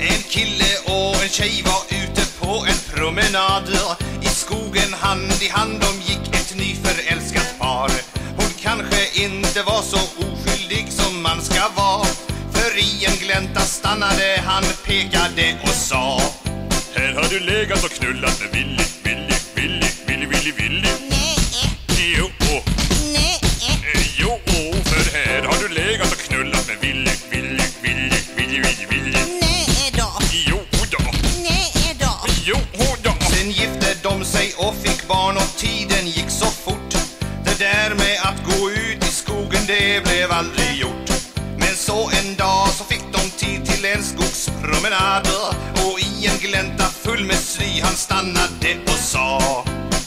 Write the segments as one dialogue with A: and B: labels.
A: En kille och en tjej var ute på en promenad. I skogen hand i hand de gick ett nyförälskat par. Hon kanske inte var så oskyldig som man ska vara För i en glänta stannade han, pekade och sa
B: Här har du legat och knullat med Willy,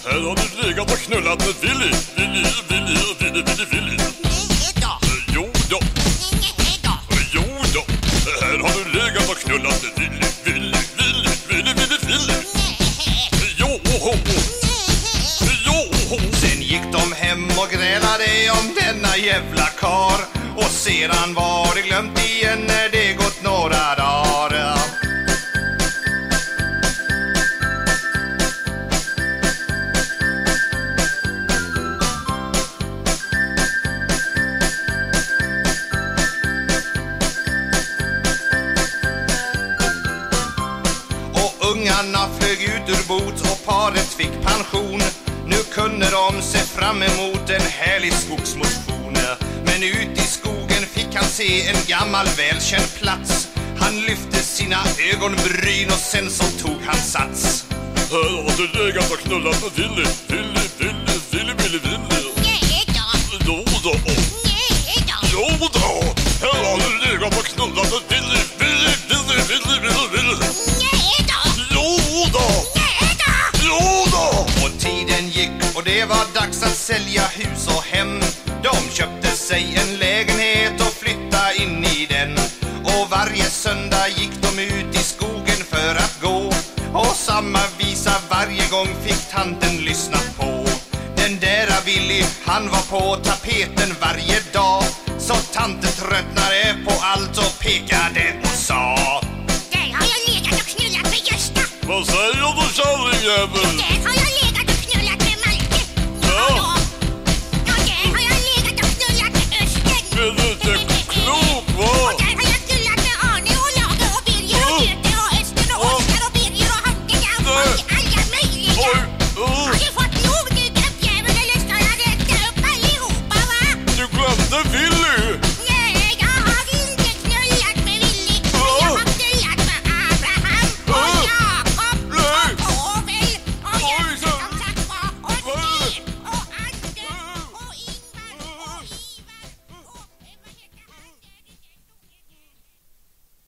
B: Här har du legat och knullat med Willy, Willy, Willy, Willy, Willy, Willy.
C: Nej då,
B: Jo då,
C: nej då.
B: jo då. Här har du legat och knullat med Willy, Willy, Willy, Willy, Willy, Willy. Nej. Jo, jo,
A: Sen gick de hem och grälade om denna jävla kar Och sedan var det glömt igen när det gått några dagar ungarna flög ut ur bot och paret fick pension. Nu kunde de se fram emot en härlig skogsmotion. Men ut i skogen fick han se en gammal välkänd plats. Han lyfte sina ögonbryn och sen så tog han sats.
B: Här har du legat och knullat med Willy, Willy, Willy, Willy, Willy, Willy.
A: det var dags att sälja hus och hem. De köpte sig en lägenhet och flytta in i den. Och varje söndag gick de ut i skogen för att gå. Och samma visa varje gång fick tanten lyssna på. Den där Willy, han var på tapeten varje dag. Så tanten tröttnade på allt och pekade och sa.
C: Där har jag legat och knullat med Gösta.
B: Vad säger du kärringjävel?